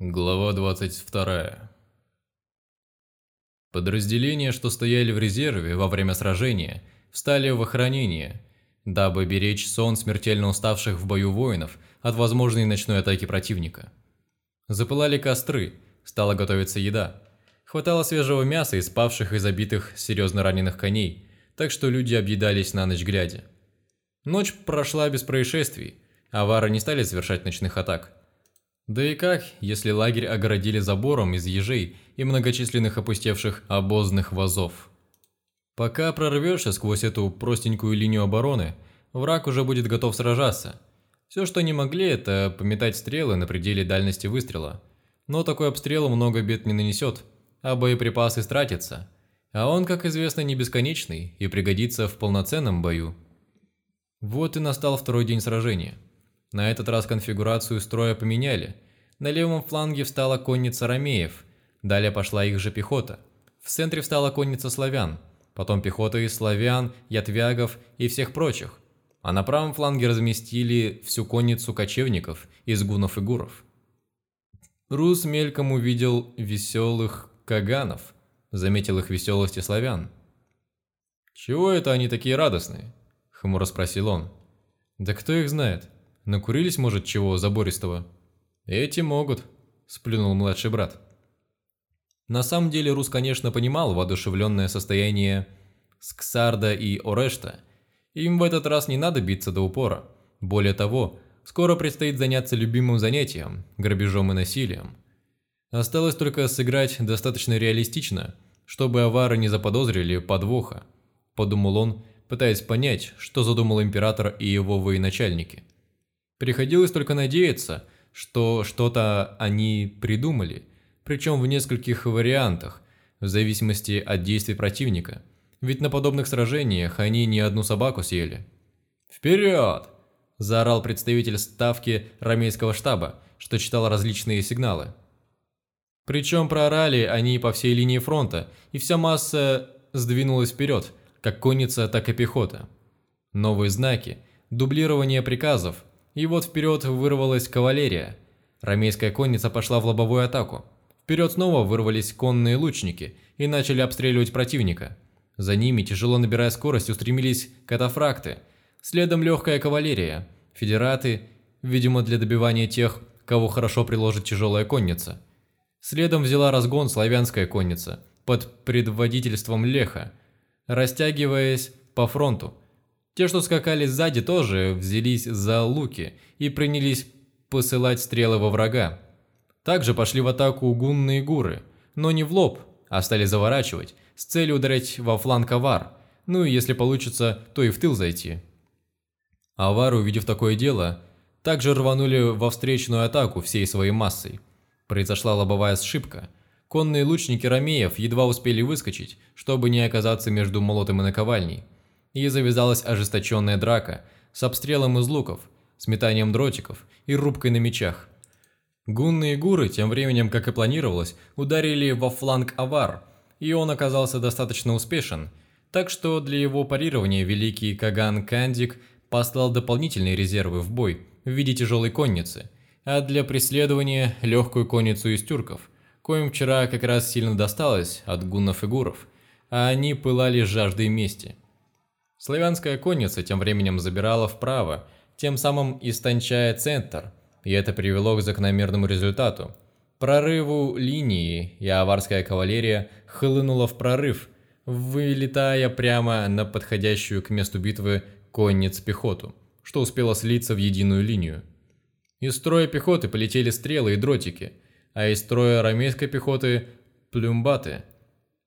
Глава 22. Подразделения, что стояли в резерве во время сражения, встали в охранение, дабы беречь сон смертельно уставших в бою воинов от возможной ночной атаки противника. Запылали костры, стала готовиться еда. Хватало свежего мяса и спавших и забитых серьезно раненых коней, так что люди объедались на ночь глядя. Ночь прошла без происшествий, а вары не стали совершать ночных атак – да и как, если лагерь огородили забором из ежей и многочисленных опустевших обозных вазов? Пока прорвешься сквозь эту простенькую линию обороны, враг уже будет готов сражаться. Все, что не могли, это пометать стрелы на пределе дальности выстрела. Но такой обстрел много бед не нанесет, а боеприпасы стратятся. А он, как известно, не бесконечный и пригодится в полноценном бою. Вот и настал второй день сражения. На этот раз конфигурацию строя поменяли. На левом фланге встала конница ромеев, далее пошла их же пехота. В центре встала конница славян, потом пехота из славян, ятвягов и всех прочих. А на правом фланге разместили всю конницу кочевников из гунов и гуров. Рус мельком увидел веселых каганов, заметил их веселости славян. «Чего это они такие радостные?» – хмуро спросил он. «Да кто их знает?» Накурились, может, чего забористого?» «Эти могут», – сплюнул младший брат. На самом деле Рус, конечно, понимал воодушевленное состояние Сксарда и Орешта. Им в этот раз не надо биться до упора. Более того, скоро предстоит заняться любимым занятием – грабежом и насилием. Осталось только сыграть достаточно реалистично, чтобы авары не заподозрили подвоха, подумал он, пытаясь понять, что задумал император и его военачальники. Приходилось только надеяться, что что-то они придумали, причем в нескольких вариантах, в зависимости от действий противника. Ведь на подобных сражениях они не одну собаку съели. «Вперед!» – заорал представитель ставки рамейского штаба, что читал различные сигналы. Причем проорали они по всей линии фронта, и вся масса сдвинулась вперед, как конница, так и пехота. Новые знаки, дублирование приказов, и вот вперед вырвалась кавалерия. Ромейская конница пошла в лобовую атаку. Вперед снова вырвались конные лучники и начали обстреливать противника. За ними, тяжело набирая скорость, устремились катафракты. Следом легкая кавалерия, федераты, видимо для добивания тех, кого хорошо приложит тяжелая конница. Следом взяла разгон славянская конница под предводительством Леха, растягиваясь по фронту – те, что скакали сзади, тоже взялись за луки и принялись посылать стрелы во врага. Также пошли в атаку гунные гуры, но не в лоб, а стали заворачивать, с целью ударить во фланг авар, ну и если получится, то и в тыл зайти. Авары, увидев такое дело, также рванули во встречную атаку всей своей массой. Произошла лобовая сшибка. Конные лучники ромеев едва успели выскочить, чтобы не оказаться между молотом и наковальней – и завязалась ожесточенная драка с обстрелом из луков, сметанием дротиков и рубкой на мечах. Гунные гуры, тем временем, как и планировалось, ударили во фланг Авар, и он оказался достаточно успешен, так что для его парирования великий Каган Кандик послал дополнительные резервы в бой в виде тяжелой конницы, а для преследования легкую конницу из тюрков, коим вчера как раз сильно досталось от гуннов и гуров, а они пылали жаждой мести – Славянская конница тем временем забирала вправо, тем самым истончая центр, и это привело к закономерному результату. Прорыву линии, и аварская кавалерия хлынула в прорыв, вылетая прямо на подходящую к месту битвы конниц пехоту, что успело слиться в единую линию. Из строя пехоты полетели стрелы и дротики, а из строя рамейской пехоты – плюмбаты.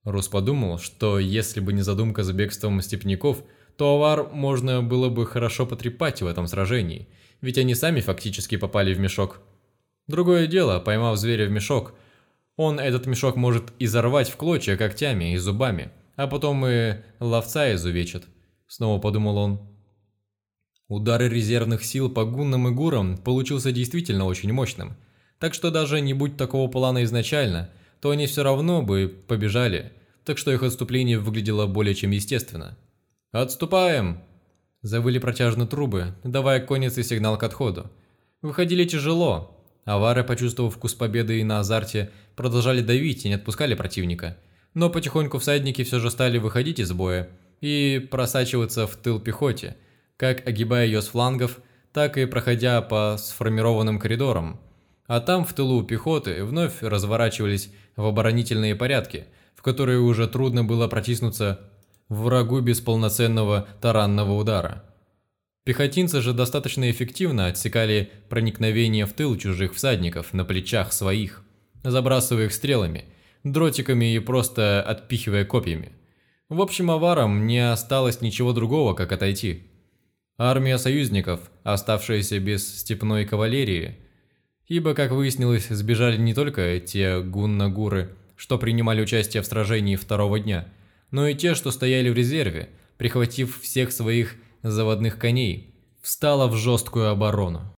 Рус подумал, что если бы не задумка за бегством степняков – то Авар можно было бы хорошо потрепать в этом сражении, ведь они сами фактически попали в мешок. Другое дело, поймав зверя в мешок, он этот мешок может изорвать в клочья когтями и зубами, а потом и ловца изувечит, снова подумал он. Удары резервных сил по гуннам и гурам получился действительно очень мощным, так что даже не будь такого плана изначально, то они все равно бы побежали, так что их отступление выглядело более чем естественно. «Отступаем!» Завыли протяжно трубы, давая коннице сигнал к отходу. Выходили тяжело. Авары, почувствовав вкус победы и на азарте, продолжали давить и не отпускали противника. Но потихоньку всадники все же стали выходить из боя и просачиваться в тыл пехоте, как огибая ее с флангов, так и проходя по сформированным коридорам. А там, в тылу пехоты, вновь разворачивались в оборонительные порядки, в которые уже трудно было протиснуться врагу без полноценного таранного удара. Пехотинцы же достаточно эффективно отсекали проникновение в тыл чужих всадников на плечах своих, забрасывая их стрелами, дротиками и просто отпихивая копьями. В общем, аварам не осталось ничего другого, как отойти. Армия союзников, оставшаяся без степной кавалерии, ибо, как выяснилось, сбежали не только те гуннагуры, что принимали участие в сражении второго дня, но и те, что стояли в резерве, прихватив всех своих заводных коней, встала в жесткую оборону.